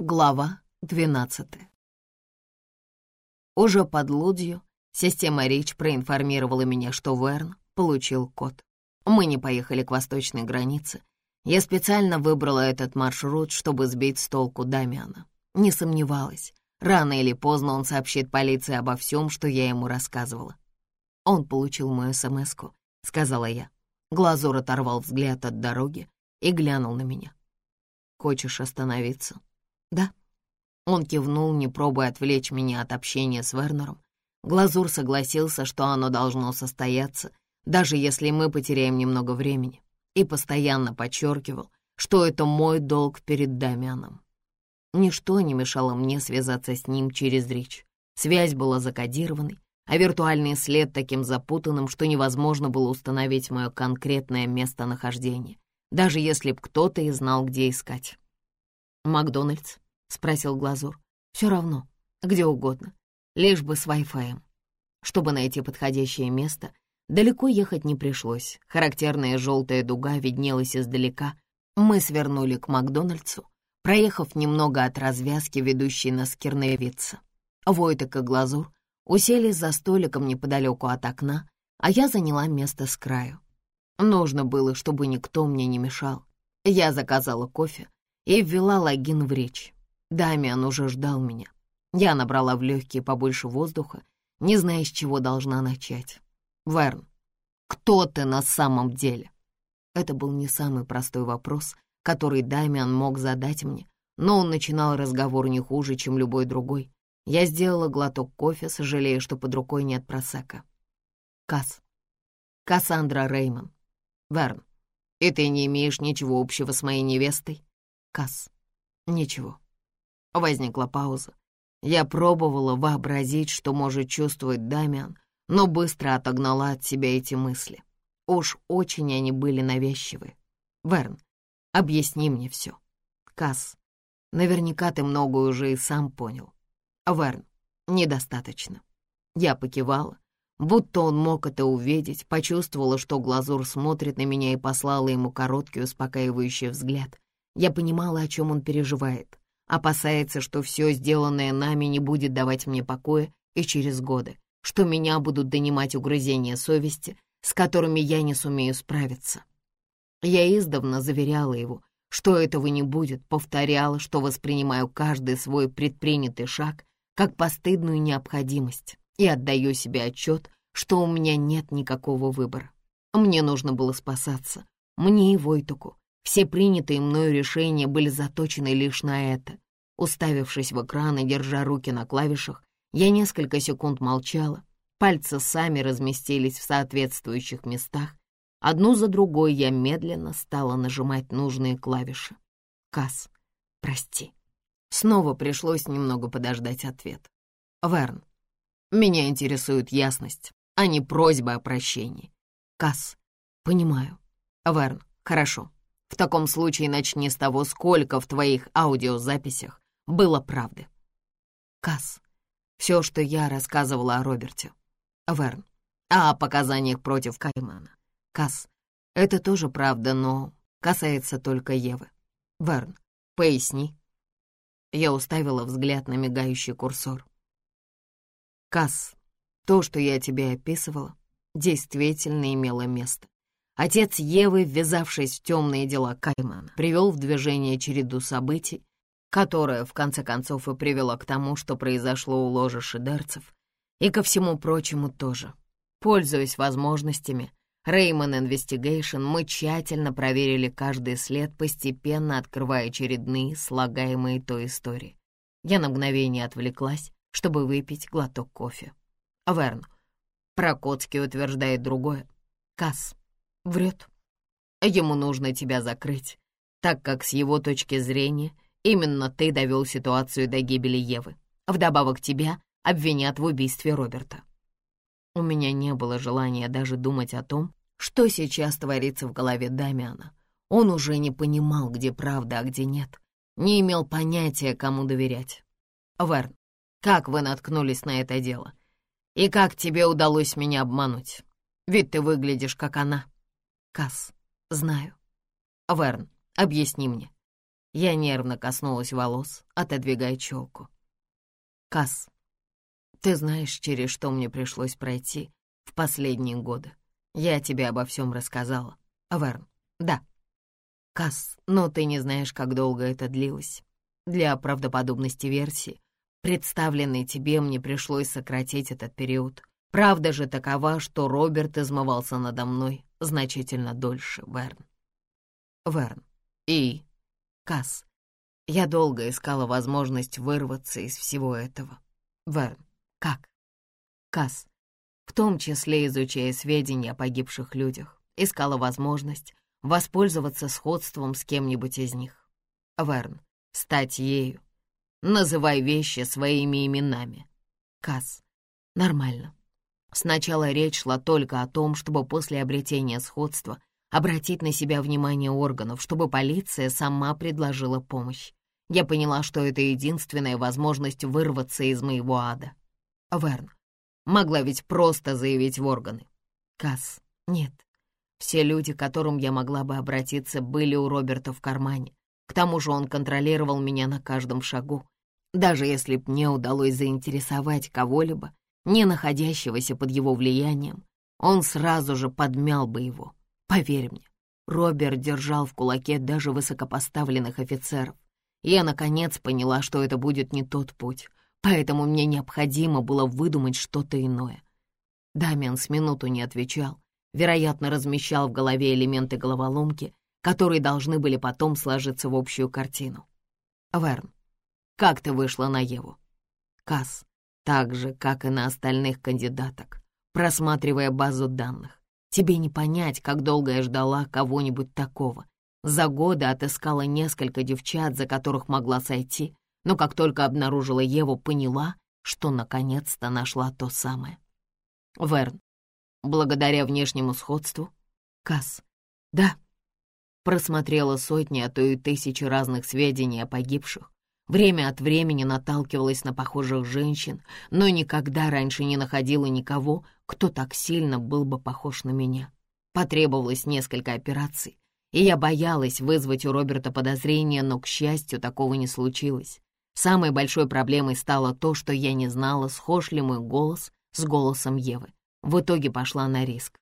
Глава 12 Уже под Лудью система Рич проинформировала меня, что Верн получил код. Мы не поехали к восточной границе. Я специально выбрала этот маршрут, чтобы сбить с толку Дамиана. Не сомневалась, рано или поздно он сообщит полиции обо всем, что я ему рассказывала. Он получил мою смс сказала я. Глазур оторвал взгляд от дороги и глянул на меня. «Хочешь остановиться?» «Да». Он кивнул, не пробуя отвлечь меня от общения с Вернером. Глазур согласился, что оно должно состояться, даже если мы потеряем немного времени, и постоянно подчеркивал, что это мой долг перед Дамианом. Ничто не мешало мне связаться с ним через речь. Связь была закодированной, а виртуальный след таким запутанным, что невозможно было установить мое конкретное местонахождение, даже если б кто-то и знал, где искать. «Макдональдс?» — спросил Глазур. «Все равно, где угодно, лишь бы с Wi-Fi. Чтобы найти подходящее место, далеко ехать не пришлось. Характерная желтая дуга виднелась издалека. Мы свернули к Макдональдсу, проехав немного от развязки, ведущей на Скирневица. Войтек и Глазур уселись за столиком неподалеку от окна, а я заняла место с краю. Нужно было, чтобы никто мне не мешал. Я заказала кофе, и ввела логин в речь. Дамиан уже ждал меня. Я набрала в легкие побольше воздуха, не зная, с чего должна начать. «Верн, кто ты на самом деле?» Это был не самый простой вопрос, который Дамиан мог задать мне, но он начинал разговор не хуже, чем любой другой. Я сделала глоток кофе, сожалея, что под рукой нет просека. Касс. Кассандра Реймон. Верн, и ты не имеешь ничего общего с моей невестой? Касс. Ничего. Возникла пауза. Я пробовала вообразить, что может чувствовать Дамиан, но быстро отогнала от себя эти мысли. Уж очень они были навязчивы. Верн, объясни мне все. Касс, наверняка ты многое уже и сам понял. Верн, недостаточно. Я покивала, будто он мог это увидеть, почувствовала, что Глазур смотрит на меня и послала ему короткий успокаивающий взгляд, я понимала, о чем он переживает. Опасается, что все сделанное нами не будет давать мне покоя и через годы, что меня будут донимать угрызения совести, с которыми я не сумею справиться. Я издавна заверяла его, что этого не будет, повторяла, что воспринимаю каждый свой предпринятый шаг как постыдную необходимость и отдаю себе отчет, что у меня нет никакого выбора. Мне нужно было спасаться, мне и Войтуку, все принятые мною решения были заточены лишь на это. Уставившись в экран и держа руки на клавишах, я несколько секунд молчала, пальцы сами разместились в соответствующих местах. Одну за другой я медленно стала нажимать нужные клавиши. Касс, прости. Снова пришлось немного подождать ответ. Верн, меня интересует ясность, а не просьба о прощении. Касс, понимаю. Верн, хорошо. В таком случае начни с того, сколько в твоих аудиозаписях было правды. Касс, все, что я рассказывала о Роберте. Верн, а о показаниях против Каймана. Касс, это тоже правда, но касается только Евы. Верн, поясни. Я уставила взгляд на мигающий курсор. Касс, то, что я тебе описывала, действительно имело место. Отец Евы, ввязавшись в темные дела Каймана, привел в движение череду событий, которая, в конце концов, и привела к тому, что произошло у ложа шидерцев, и ко всему прочему тоже. Пользуясь возможностями, Реймон Investigation мы тщательно проверили каждый след, постепенно открывая очередные слагаемые той истории. Я на мгновение отвлеклась, чтобы выпить глоток кофе. Верн, Прокоцкий утверждает другое. Касс, врет. Ему нужно тебя закрыть, так как с его точки зрения именно ты довел ситуацию до гибели Евы. Вдобавок тебя обвинят в убийстве Роберта. У меня не было желания даже думать о том, что сейчас творится в голове Дамиана. Он уже не понимал, где правда, а где нет. Не имел понятия, кому доверять. Верн, как вы наткнулись на это дело? И как тебе удалось меня обмануть? Ведь ты выглядишь, как она. Касс, знаю. Верн, объясни мне. Я нервно коснулась волос, отодвигая челку. Касс, ты знаешь, через что мне пришлось пройти в последние годы. Я тебе обо всем рассказала. Верн, да. Касс, но ты не знаешь, как долго это длилось. Для правдоподобности версии, представленной тебе, мне пришлось сократить этот период. Правда же такова, что Роберт измывался надо мной значительно дольше, Верн. Верн. И Касс. Я долго искала возможность вырваться из всего этого. Верн. Как? Касс. В том числе изучая сведения о погибших людях, искала возможность воспользоваться сходством с кем-нибудь из них. Верн. Стать ею. Называй вещи своими именами. Касс. Нормально. Сначала речь шла только о том, чтобы после обретения сходства обратить на себя внимание органов, чтобы полиция сама предложила помощь. Я поняла, что это единственная возможность вырваться из моего ада. Верн. Могла ведь просто заявить в органы. Касс. Нет. Все люди, к которым я могла бы обратиться, были у Роберта в кармане. К тому же он контролировал меня на каждом шагу. Даже если б мне удалось заинтересовать кого-либо, не находящегося под его влиянием, он сразу же подмял бы его. Поверь мне, Роберт держал в кулаке даже высокопоставленных офицеров. Я, наконец, поняла, что это будет не тот путь, поэтому мне необходимо было выдумать что-то иное. Дамиан с минуту не отвечал, вероятно, размещал в голове элементы головоломки, которые должны были потом сложиться в общую картину. Верн, как ты вышла на Еву? Касс, так же, как и на остальных кандидаток, просматривая базу данных. Тебе не понять, как долго я ждала кого-нибудь такого. За годы отыскала несколько девчат, за которых могла сойти, но как только обнаружила Еву, поняла, что наконец-то нашла то самое. Верн, благодаря внешнему сходству? Касс, да. Просмотрела сотни, а то и тысячи разных сведений о погибших. Время от времени наталкивалась на похожих женщин, но никогда раньше не находила никого, кто так сильно был бы похож на меня. Потребовалось несколько операций, и я боялась вызвать у Роберта подозрения, но, к счастью, такого не случилось. Самой большой проблемой стало то, что я не знала, схож ли мой голос с голосом Евы. В итоге пошла на риск.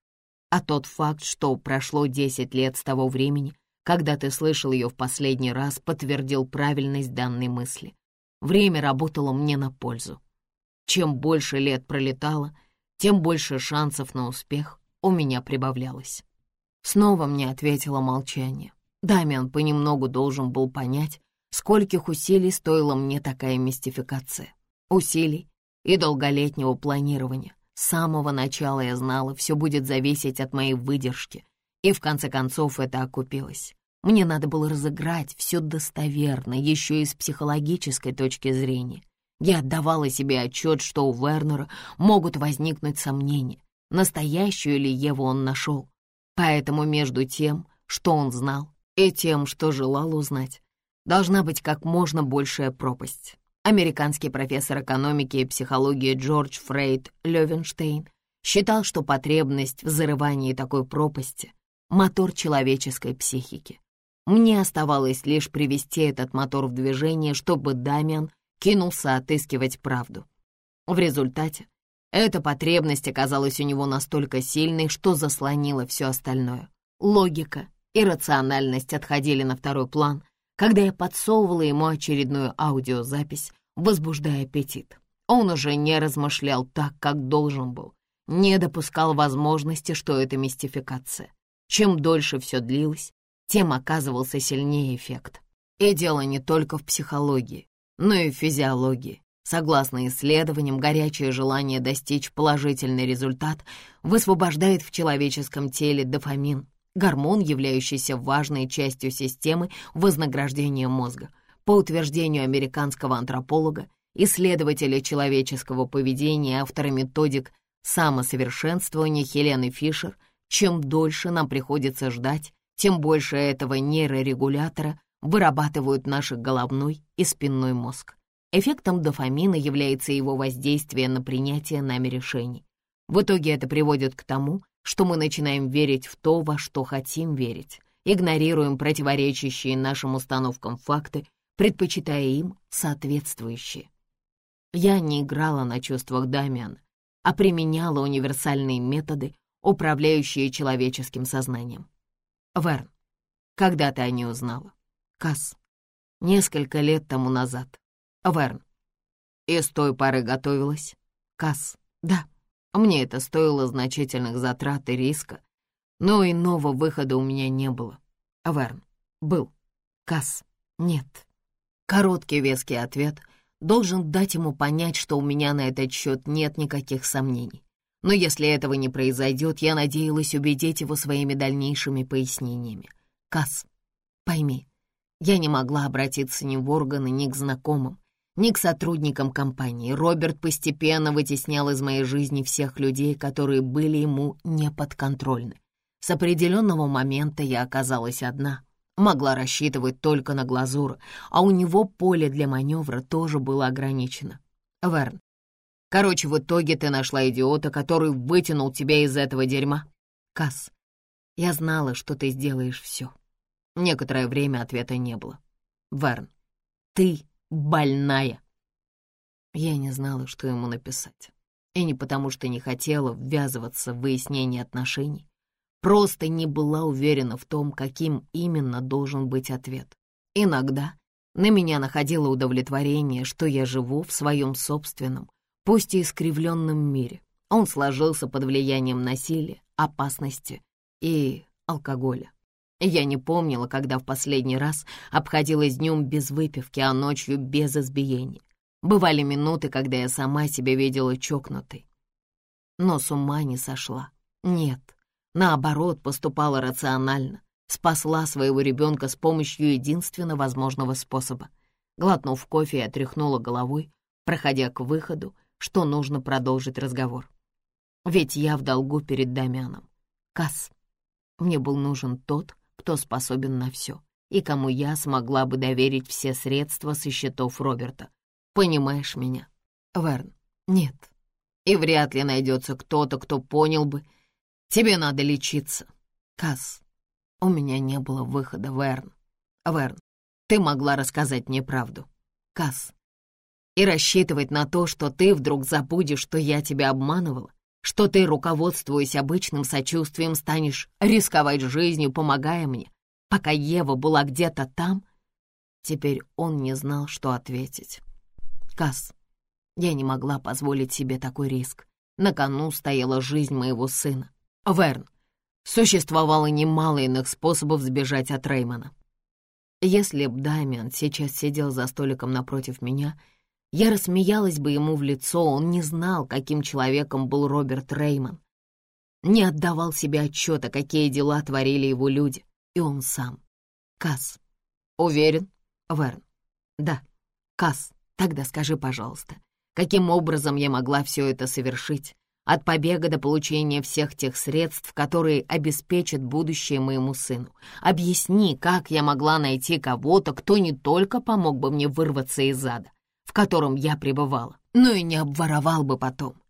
А тот факт, что прошло 10 лет с того времени, когда ты слышал ее в последний раз, подтвердил правильность данной мысли. Время работало мне на пользу. Чем больше лет пролетало, тем больше шансов на успех у меня прибавлялось. Снова мне ответило молчание. Дамиан понемногу должен был понять, скольких усилий стоила мне такая мистификация. Усилий и долголетнего планирования. С самого начала я знала, все будет зависеть от моей выдержки, и в конце концов это окупилось. Мне надо было разыграть все достоверно, еще и с психологической точки зрения. Я отдавала себе отчет, что у Вернера могут возникнуть сомнения, настоящую ли Еву он нашел. Поэтому между тем, что он знал, и тем, что желал узнать, должна быть как можно большая пропасть. Американский профессор экономики и психологии Джордж Фрейд Левенштейн считал, что потребность в зарывании такой пропасти — мотор человеческой психики. Мне оставалось лишь привести этот мотор в движение, чтобы Дамиан кинулся отыскивать правду. В результате эта потребность оказалась у него настолько сильной, что заслонила все остальное. Логика и рациональность отходили на второй план, когда я подсовывала ему очередную аудиозапись, возбуждая аппетит. Он уже не размышлял так, как должен был, не допускал возможности, что это мистификация. Чем дольше все длилось, тем оказывался сильнее эффект. И дело не только в психологии но и в физиологии. Согласно исследованиям, горячее желание достичь положительный результат высвобождает в человеческом теле дофамин, гормон, являющийся важной частью системы вознаграждения мозга. По утверждению американского антрополога, исследователя человеческого поведения и автора методик самосовершенствования Хелены Фишер, чем дольше нам приходится ждать, тем больше этого нейрорегулятора вырабатывают наш головной и спинной мозг. Эффектом дофамина является его воздействие на принятие нами решений. В итоге это приводит к тому, что мы начинаем верить в то, во что хотим верить, игнорируем противоречащие нашим установкам факты, предпочитая им соответствующие. Я не играла на чувствах Дамиана, а применяла универсальные методы, управляющие человеческим сознанием. Верн, когда ты о ней узнала? Касс, несколько лет тому назад. Верн, и с той поры готовилась? Касс, да. Мне это стоило значительных затрат и риска, но иного выхода у меня не было. Верн, был. Касс, нет. Короткий веский ответ должен дать ему понять, что у меня на этот счет нет никаких сомнений. Но если этого не произойдет, я надеялась убедить его своими дальнейшими пояснениями. Касс, пойми, я не могла обратиться ни в органы, ни к знакомым, ни к сотрудникам компании. Роберт постепенно вытеснял из моей жизни всех людей, которые были ему неподконтрольны. С определенного момента я оказалась одна, могла рассчитывать только на глазур, а у него поле для маневра тоже было ограничено. Верн, короче, в итоге ты нашла идиота, который вытянул тебя из этого дерьма. Касс, я знала, что ты сделаешь все. Некоторое время ответа не было. Верн, ты больная. Я не знала, что ему написать. И не потому, что не хотела ввязываться в выяснение отношений, просто не была уверена в том, каким именно должен быть ответ. Иногда на меня находило удовлетворение, что я живу в своем собственном, пусть и искривленном мире. Он сложился под влиянием насилия, опасности и алкоголя. Я не помнила, когда в последний раз обходилась днем без выпивки, а ночью без избиения. Бывали минуты, когда я сама себя видела чокнутой. Но с ума не сошла. Нет, наоборот, поступала рационально. Спасла своего ребенка с помощью единственно возможного способа. Глотнув кофе, я тряхнула головой, проходя к выходу, что нужно продолжить разговор. Ведь я в долгу перед Дамианом. Касс, мне был нужен тот, кто способен на все, и кому я смогла бы доверить все средства со счетов Роберта. Понимаешь меня, Верн? Нет. И вряд ли найдется кто-то, кто понял бы. Тебе надо лечиться. Касс, у меня не было выхода, Верн. Верн, ты могла рассказать мне правду. Касс, и рассчитывать на то, что ты вдруг забудешь, что я тебя обманывала, что ты, руководствуясь обычным сочувствием, станешь рисковать жизнью, помогая мне, пока Ева была где-то там? Теперь он не знал, что ответить. Касс, я не могла позволить себе такой риск. На кону стояла жизнь моего сына. Верн, существовало немало иных способов сбежать от Реймона. Если б Дамиан сейчас сидел за столиком напротив меня — я рассмеялась бы ему в лицо, он не знал, каким человеком был Роберт Реймон. Не отдавал себе отчета, какие дела творили его люди, и он сам. Касс. Уверен? Верн. Да. Касс, тогда скажи, пожалуйста, каким образом я могла все это совершить? От побега до получения всех тех средств, которые обеспечат будущее моему сыну. Объясни, как я могла найти кого-то, кто не только помог бы мне вырваться из ада, котором я пребывала, но и не обворовал бы потом.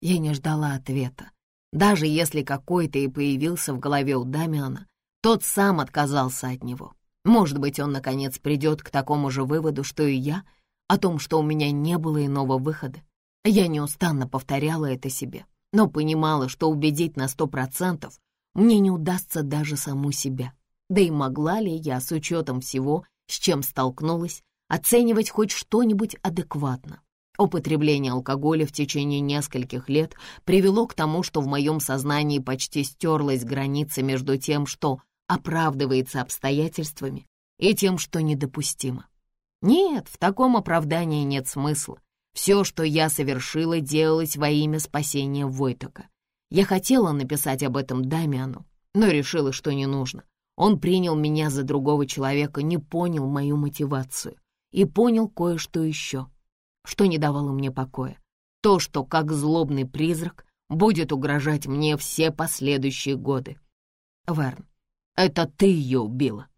Я не ждала ответа. Даже если какой-то и появился в голове у Дамиана, тот сам отказался от него. Может быть, он, наконец, придет к такому же выводу, что и я, о том, что у меня не было иного выхода. Я неустанно повторяла это себе, но понимала, что убедить на сто процентов мне не удастся даже саму себя. Да и могла ли я, с учетом всего, с чем столкнулась, оценивать хоть что-нибудь адекватно. Употребление алкоголя в течение нескольких лет привело к тому, что в моем сознании почти стерлась граница между тем, что оправдывается обстоятельствами, и тем, что недопустимо. Нет, в таком оправдании нет смысла. Все, что я совершила, делалось во имя спасения Войтока. Я хотела написать об этом Дамиану, но решила, что не нужно. Он принял меня за другого человека, не понял мою мотивацию и понял кое-что еще, что не давало мне покоя. То, что как злобный призрак будет угрожать мне все последующие годы. Верн, это ты ее убила?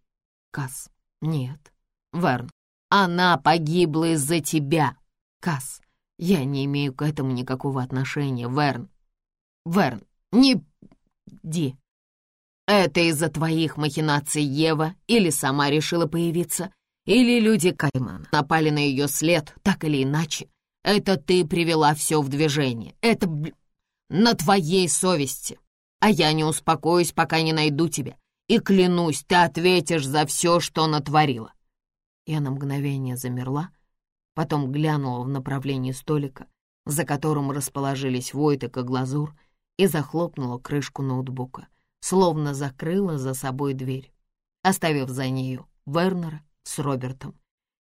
Касс, нет. Верн, она погибла из-за тебя. Касс, я не имею к этому никакого отношения, Верн. Верн, не... Ди. Это из-за твоих махинаций Ева или сама решила появиться, или люди Кайман напали на ее след, так или иначе. Это ты привела все в движение. Это на твоей совести. А я не успокоюсь, пока не найду тебя. И клянусь, ты ответишь за все, что натворила. Я на мгновение замерла, потом глянула в направлении столика, за которым расположились Войтек и Глазур, и захлопнула крышку ноутбука, словно закрыла за собой дверь, оставив за нею Вернера с Робертом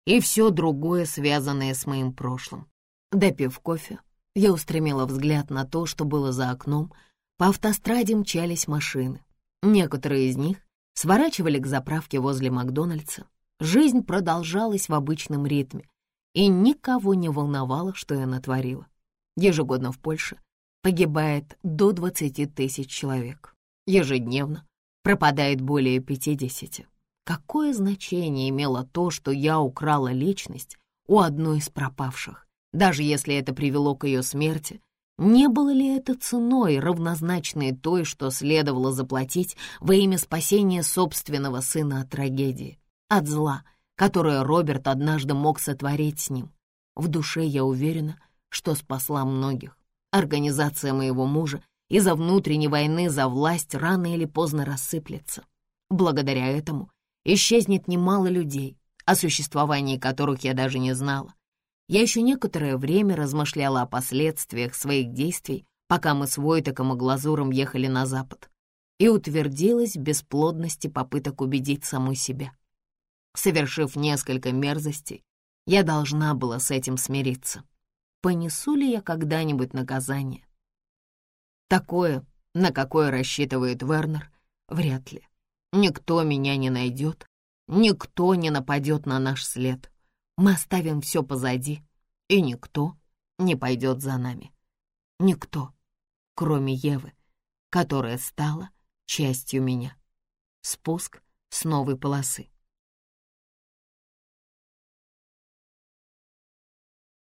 и все другое, связанное с моим прошлым. Допив кофе, я устремила взгляд на то, что было за окном. По автостраде мчались машины. Некоторые из них сворачивали к заправке возле Макдональдса, Жизнь продолжалась в обычном ритме, и никого не волновало, что я натворила. Ежегодно в Польше погибает до 20 тысяч человек. Ежедневно пропадает более 50. Какое значение имело то, что я украла личность у одной из пропавших, даже если это привело к ее смерти? Не было ли это ценой, равнозначной той, что следовало заплатить во имя спасения собственного сына от трагедии? от зла, которое Роберт однажды мог сотворить с ним. В душе я уверена, что спасла многих. Организация моего мужа из-за внутренней войны за власть рано или поздно рассыплется. Благодаря этому исчезнет немало людей, о существовании которых я даже не знала. Я еще некоторое время размышляла о последствиях своих действий, пока мы с Войтеком и Глазуром ехали на запад, и утвердилась в бесплодности попыток убедить саму себя. Совершив несколько мерзостей, я должна была с этим смириться. Понесу ли я когда-нибудь наказание? Такое, на какое рассчитывает Вернер, вряд ли. Никто меня не найдет, никто не нападет на наш след. Мы оставим все позади, и никто не пойдет за нами. Никто, кроме Евы, которая стала частью меня. Спуск с новой полосы.